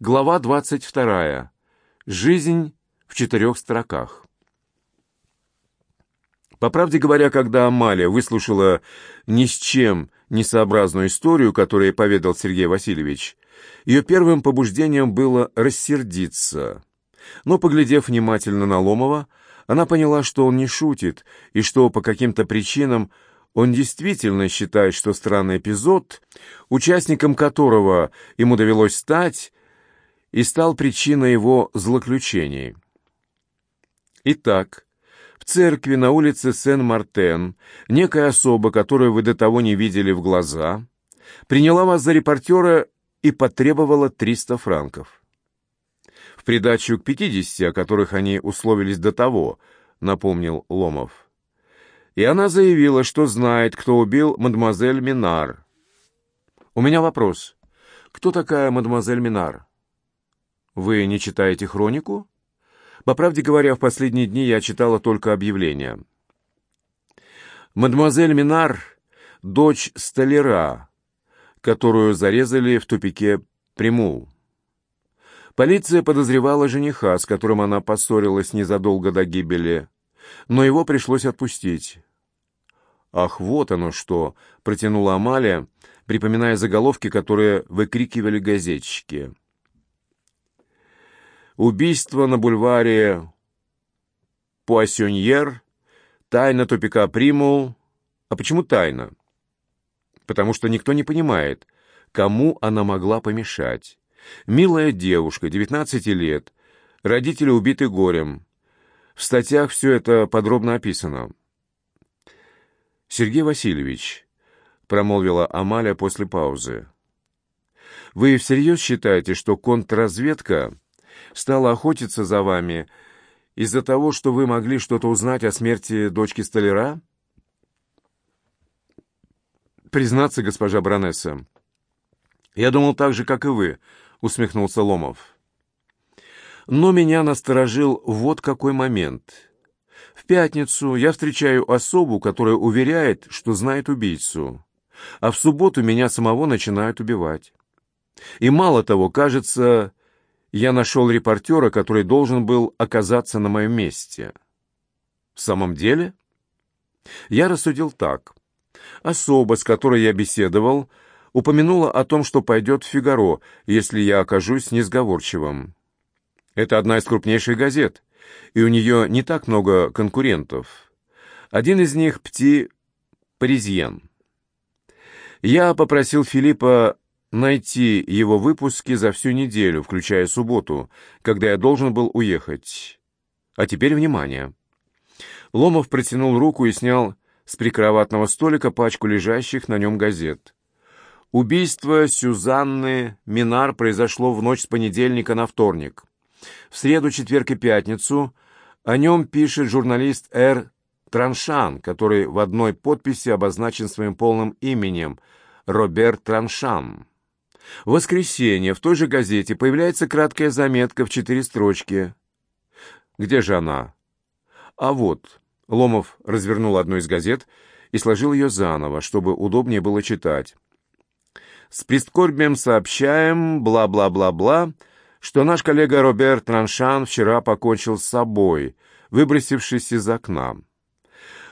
Глава 22. Жизнь в четырех строках. По правде говоря, когда Амалия выслушала ни с чем несообразную историю, которую поведал Сергей Васильевич, ее первым побуждением было рассердиться. Но, поглядев внимательно на Ломова, она поняла, что он не шутит, и что по каким-то причинам он действительно считает, что странный эпизод, участником которого ему довелось стать, и стал причиной его злоключений. Итак, в церкви на улице Сен-Мартен некая особа, которую вы до того не видели в глаза, приняла вас за репортера и потребовала 300 франков. В придачу к 50, о которых они условились до того, напомнил Ломов. И она заявила, что знает, кто убил мадемуазель Минар. У меня вопрос. Кто такая мадемуазель Минар? Вы не читаете хронику? По правде говоря, в последние дни я читала только объявления. Мадемуазель Минар — дочь столяра, которую зарезали в тупике Примул. Полиция подозревала жениха, с которым она поссорилась незадолго до гибели, но его пришлось отпустить. «Ах, вот оно что!» — протянула Амалия, припоминая заголовки, которые выкрикивали газетчики. Убийство на бульваре Пуассоньер, тайна тупика Примул. А почему тайна? Потому что никто не понимает, кому она могла помешать. Милая девушка, 19 лет, родители убиты горем. В статьях все это подробно описано. «Сергей Васильевич», — промолвила Амалия после паузы, — «вы всерьез считаете, что контрразведка стала охотиться за вами из-за того, что вы могли что-то узнать о смерти дочки столяра? Признаться, госпожа баронесса, я думал так же, как и вы, усмехнулся Ломов. Но меня насторожил вот какой момент. В пятницу я встречаю особу, которая уверяет, что знает убийцу, а в субботу меня самого начинают убивать. И мало того, кажется, я нашел репортера, который должен был оказаться на моем месте. В самом деле? Я рассудил так. Особа, с которой я беседовал, упомянула о том, что пойдет в «Фигаро», если я окажусь несговорчивым. Это одна из крупнейших газет, и у нее не так много конкурентов. Один из них — Пти Паризьен. Я попросил Филиппа найти его выпуски за всю неделю, включая субботу, когда я должен был уехать. А теперь внимание. Ломов протянул руку и снял с прикроватного столика пачку лежащих на нем газет. Убийство Сюзанны Минар произошло в ночь с понедельника на вторник. В среду, четверг и пятницу о нем пишет журналист Р. Траншан, который в одной подписи обозначен своим полным именем – Роберт Траншан. В воскресенье в той же газете появляется краткая заметка в четыре строчки. Где же она? А вот. Ломов развернул одну из газет и сложил ее заново, чтобы удобнее было читать. С прискорбием сообщаем, бла-бла-бла-бла, что наш коллега Роберт Раншан вчера покончил с собой, выбросившись из окна.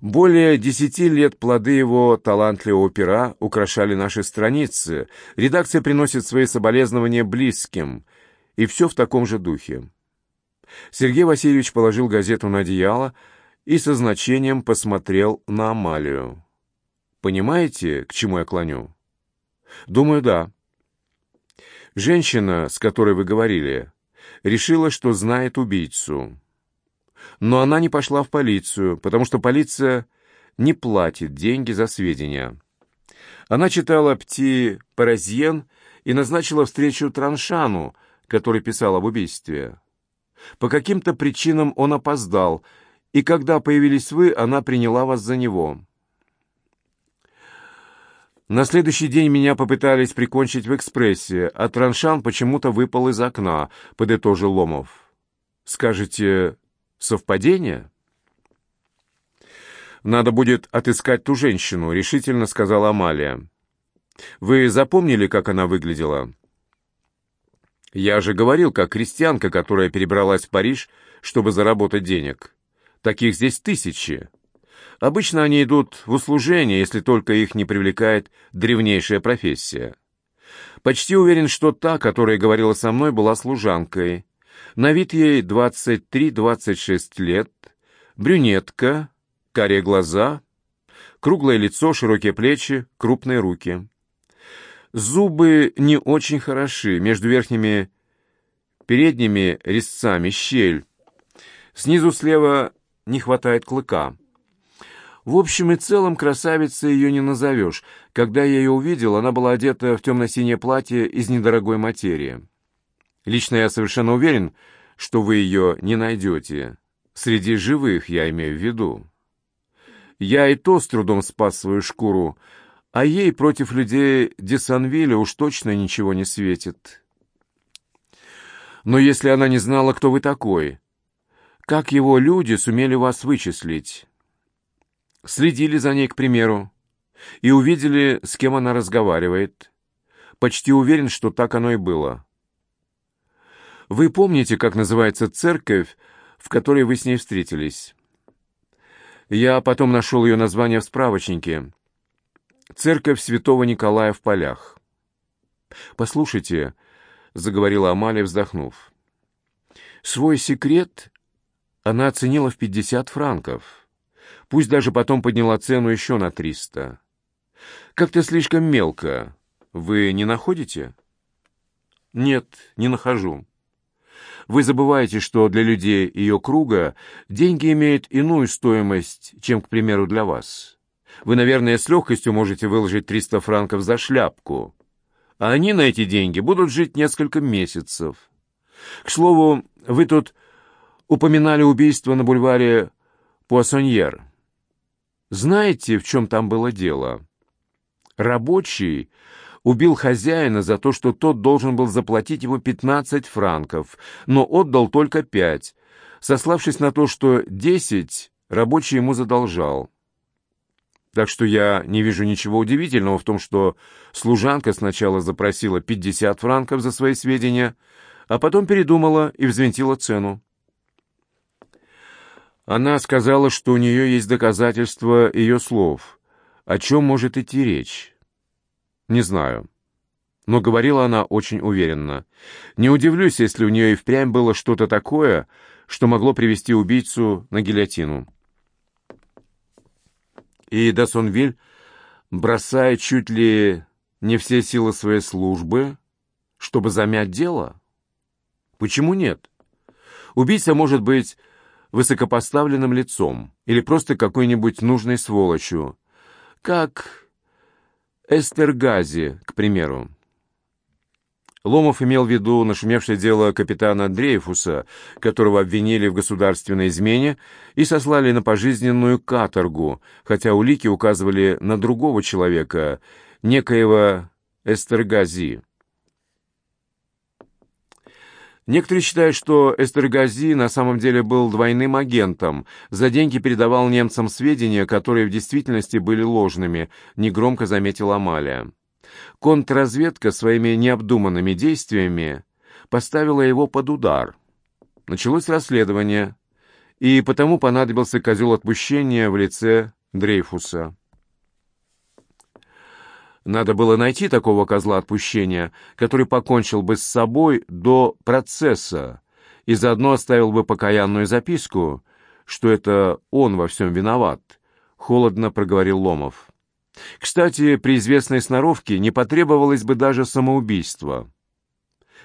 Более десяти лет плоды его талантливого пера украшали наши страницы. Редакция приносит свои соболезнования близким. И все в таком же духе. Сергей Васильевич положил газету на одеяло и со значением посмотрел на Амалию. «Понимаете, к чему я клоню?» «Думаю, да». «Женщина, с которой вы говорили, решила, что знает убийцу». Но она не пошла в полицию, потому что полиция не платит деньги за сведения. Она читала «Пти Паразьен» и назначила встречу Траншану, который писал об убийстве. По каким-то причинам он опоздал, и когда появились вы, она приняла вас за него. На следующий день меня попытались прикончить в экспрессе, а Траншан почему-то выпал из окна, подытожил Ломов. Скажете, Совпадение? «Надо будет отыскать ту женщину», — решительно сказала Амалия. «Вы запомнили, как она выглядела?» Я же говорил, как крестьянка, которая перебралась в Париж, чтобы заработать денег. Таких здесь тысячи. Обычно они идут в услужение, если только их не привлекает древнейшая профессия. Почти уверен, что та, которая говорила со мной, была служанкой. На вид ей 23-26 лет, брюнетка, карие глаза, круглое лицо, широкие плечи, крупные руки. Зубы не очень хороши, между верхними передними резцами щель. Снизу слева не хватает клыка. В общем и целом красавицей ее не назовешь. Когда я ее увидел, она была одета в темно-синее платье из недорогой материи. Лично я совершенно уверен, что вы ее не найдете. Среди живых я имею в виду. Я и то с трудом спас свою шкуру, а ей против людей Десанвиля уж точно ничего не светит. Но если она не знала, кто вы такой, как его люди сумели вас вычислить? Следили за ней, к примеру, и увидели, с кем она разговаривает. Почти уверен, что так оно и было. Вы помните, как называется церковь, в которой вы с ней встретились? Я потом нашел ее название в справочнике. Церковь святого Николая в полях. «Послушайте», — заговорила Амалия, вздохнув, — «свой секрет она оценила в пятьдесят франков. Пусть даже потом подняла цену еще на триста. Как-то слишком мелко. Вы не находите?» «Нет, не нахожу. Вы забываете, что для людей ее круга деньги имеют иную стоимость, чем, к примеру, для вас. Вы, наверное, с легкостью можете выложить 300 франков за шляпку, а они на эти деньги будут жить несколько месяцев. К слову, вы тут упоминали убийство на бульваре Пуассоньер. Знаете, в чем там было дело? Рабочий убил хозяина за то, что тот должен был заплатить ему 15 франков, но отдал только 5, сославшись на то, что 10 рабочий ему задолжал. Так что я не вижу ничего удивительного в том, что служанка сначала запросила 50 франков за свои сведения, а потом передумала и взвинтила цену. Она сказала, что у нее есть доказательства ее слов. О чем может идти речь? Не знаю. Но говорила она очень уверенно. Не удивлюсь, если у нее и впрямь было что-то такое, что могло привести убийцу на гильотину. И Дасонвиль бросает чуть ли не все силы своей службы, чтобы замять дело? Почему нет? Убийца может быть высокопоставленным лицом или просто какой-нибудь нужной сволочью, как Эстергази, к примеру. Ломов имел в виду нашумевшее дело капитана Дрейфуса, которого обвинили в государственной измене и сослали на пожизненную каторгу, хотя улики указывали на другого человека, некоего Эстергази. Некоторые считают, что Эстергази на самом деле был двойным агентом, за деньги передавал немцам сведения, которые в действительности были ложными, негромко заметила Амалия. Контрразведка своими необдуманными действиями поставила его под удар. Началось расследование, и потому понадобился козел отпущения в лице Дрейфуса. Надо было найти такого козла отпущения, который покончил бы с собой до процесса и заодно оставил бы покаянную записку, что это он во всем виноват, — холодно проговорил Ломов. Кстати, при известной сноровке не потребовалось бы даже самоубийства.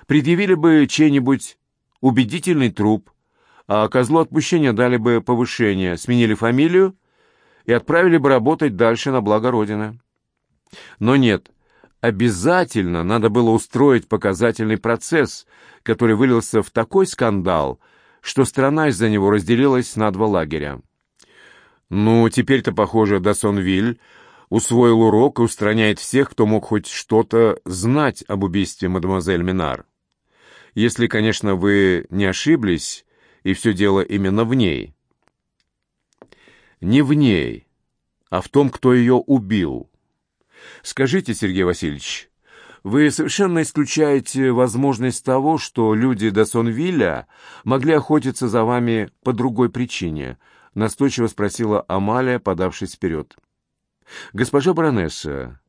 Предъявили бы чей-нибудь убедительный труп, а козлу отпущения дали бы повышение, сменили фамилию и отправили бы работать дальше на благо Родины. Но нет, обязательно надо было устроить показательный процесс, который вылился в такой скандал, что страна из-за него разделилась на два лагеря. Ну, теперь-то, похоже, Дасонвиль усвоил урок и устраняет всех, кто мог хоть что-то знать об убийстве мадемуазель Минар. Если, конечно, вы не ошиблись, и все дело именно в ней. Не в ней, а в том, кто ее убил. Скажите, Сергей Васильевич, Вы совершенно исключаете возможность того, что люди до Сонвилля могли охотиться за вами по другой причине, настойчиво спросила Амалия, подавшись вперед. Госпожа баронесса,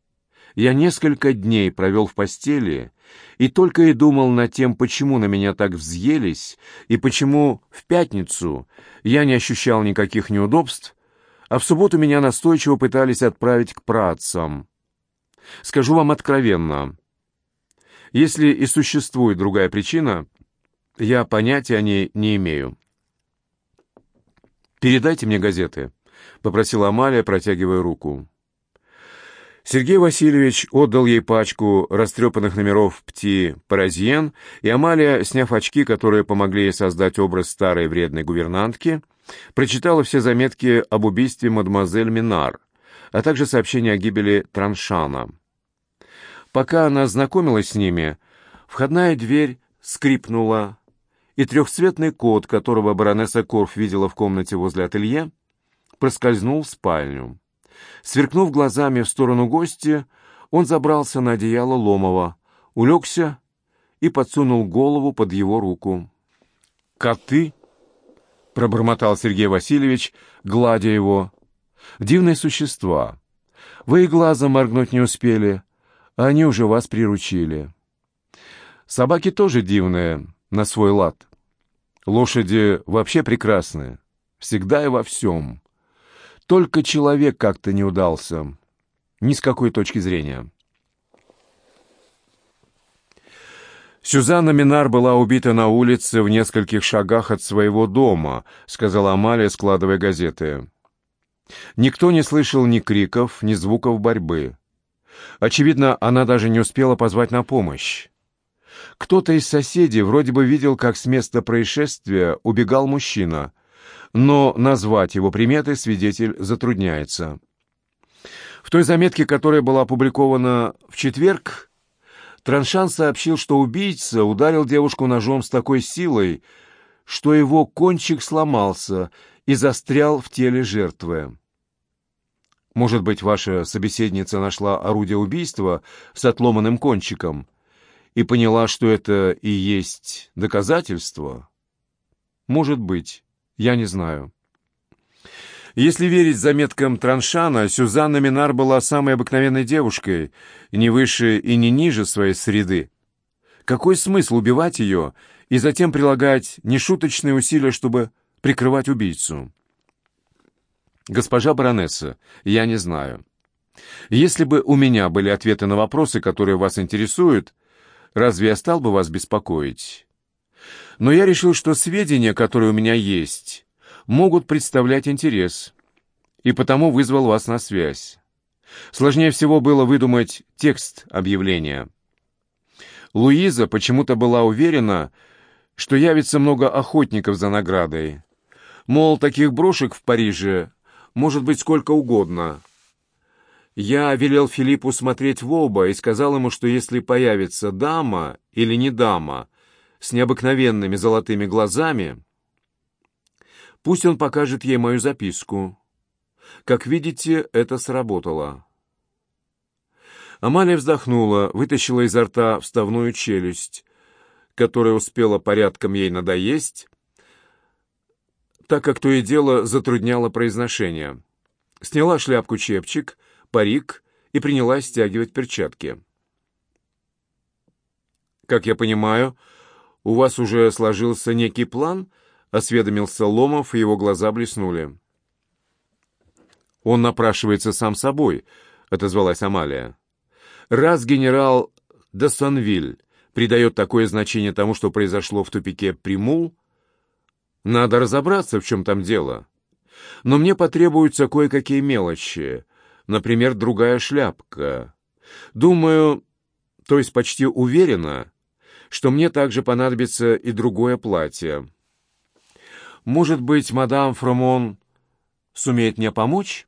я несколько дней провел в постели и только и думал над тем, почему на меня так взъелись и почему в пятницу я не ощущал никаких неудобств, а в субботу меня настойчиво пытались отправить к працам. Скажу вам откровенно, если и существует другая причина, я понятия о ней не имею. «Передайте мне газеты», — попросила Амалия, протягивая руку. Сергей Васильевич отдал ей пачку растрепанных номеров «Пти Паразьен», и Амалия, сняв очки, которые помогли ей создать образ старой вредной гувернантки, прочитала все заметки об убийстве мадемуазель Минар, а также сообщение о гибели Траншана. Пока она знакомилась с ними, входная дверь скрипнула, и трехцветный кот, которого баронесса Корф видела в комнате возле ателье, проскользнул в спальню. Сверкнув глазами в сторону гостя, он забрался на одеяло Ломова, улегся и подсунул голову под его руку. «Коты?» — пробормотал Сергей Васильевич, гладя его. «Дивные существа. Вы и глазом моргнуть не успели, а они уже вас приручили. Собаки тоже дивные, на свой лад. Лошади вообще прекрасные, всегда и во всем. Только человек как-то не удался, ни с какой точки зрения. «Сюзанна Минар была убита на улице в нескольких шагах от своего дома», — сказала Амалия, складывая газеты. Никто не слышал ни криков, ни звуков борьбы. Очевидно, она даже не успела позвать на помощь. Кто-то из соседей вроде бы видел, как с места происшествия убегал мужчина, но назвать его приметы свидетель затрудняется. В той заметке, которая была опубликована в четверг, Траншан сообщил, что убийца ударил девушку ножом с такой силой, что его кончик сломался и застрял в теле жертвы. Может быть, ваша собеседница нашла орудие убийства с отломанным кончиком и поняла, что это и есть доказательство? Может быть, я не знаю. Если верить заметкам Траншана, Сюзанна Минар была самой обыкновенной девушкой, не выше и не ниже своей среды. Какой смысл убивать ее и затем прилагать нешуточные усилия, чтобы прикрывать убийцу? «Госпожа баронесса, я не знаю. Если бы у меня были ответы на вопросы, которые вас интересуют, разве я стал бы вас беспокоить? Но я решил, что сведения, которые у меня есть, могут представлять интерес, и потому вызвал вас на связь. Сложнее всего было выдумать текст объявления. Луиза почему-то была уверена, что явится много охотников за наградой. Мол, таких брошек в Париже может быть сколько угодно. Я велел Филиппу смотреть в оба и сказал ему, что если появится дама или не дама с необыкновенными золотыми глазами, пусть он покажет ей мою записку. Как видите, это сработало. Амалия вздохнула, вытащила изо рта вставную челюсть, которая успела порядком ей надоесть, так как то и дело затрудняло произношение. Сняла шляпку-чепчик, парик и принялась стягивать перчатки. «Как я понимаю, у вас уже сложился некий план?» — осведомился Ломов, и его глаза блеснули. «Он напрашивается сам собой», — отозвалась Амалия. «Раз генерал Дессонвиль придает такое значение тому, что произошло в тупике Примул, надо разобраться, в чем там дело. Но мне потребуются кое-какие мелочи, например, другая шляпка. Думаю, то есть почти уверена, что мне также понадобится и другое платье. Может быть, мадам Фромон сумеет мне помочь?»